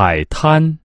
海滩。